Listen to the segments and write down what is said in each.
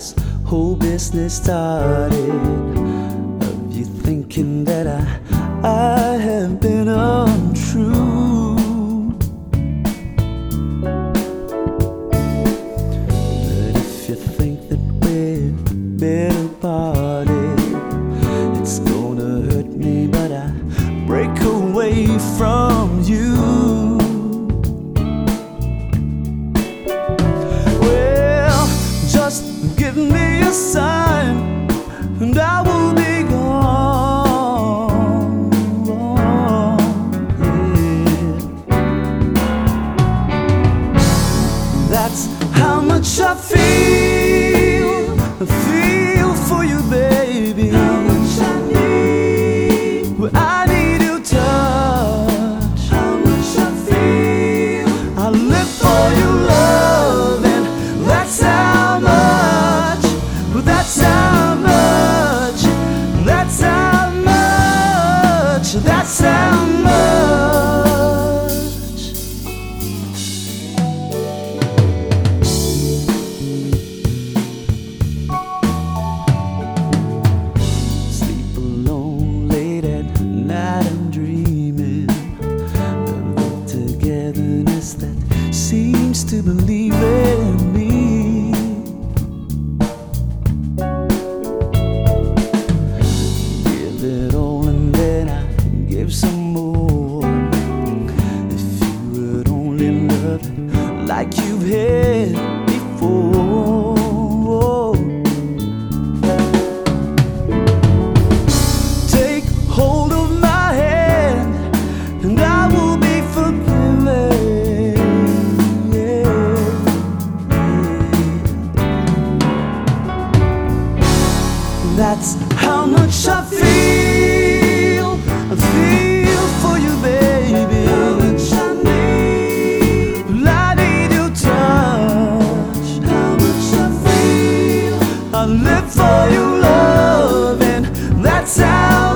this whole business started. Of you thinking that I, I have been untrue. But if you think that we're better apart. graça. head before. Take hold of my hand, and I will be forgiven. That's how much I feel. that sound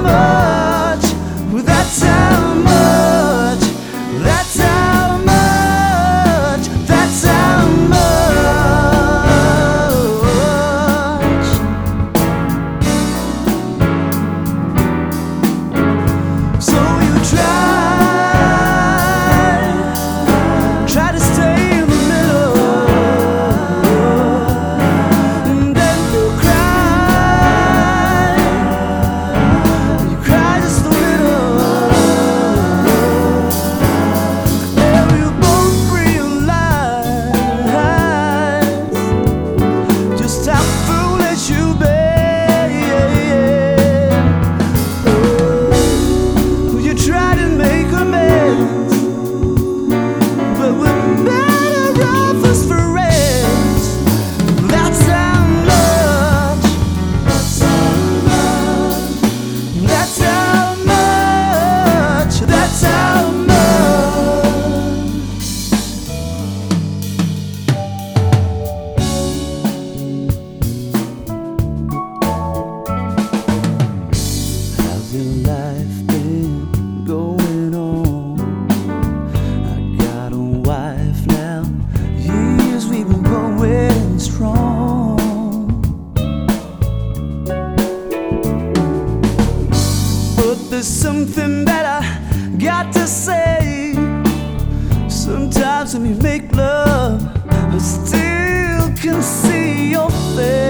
But there's something that I got to say. Sometimes when you make love, I still can see your face.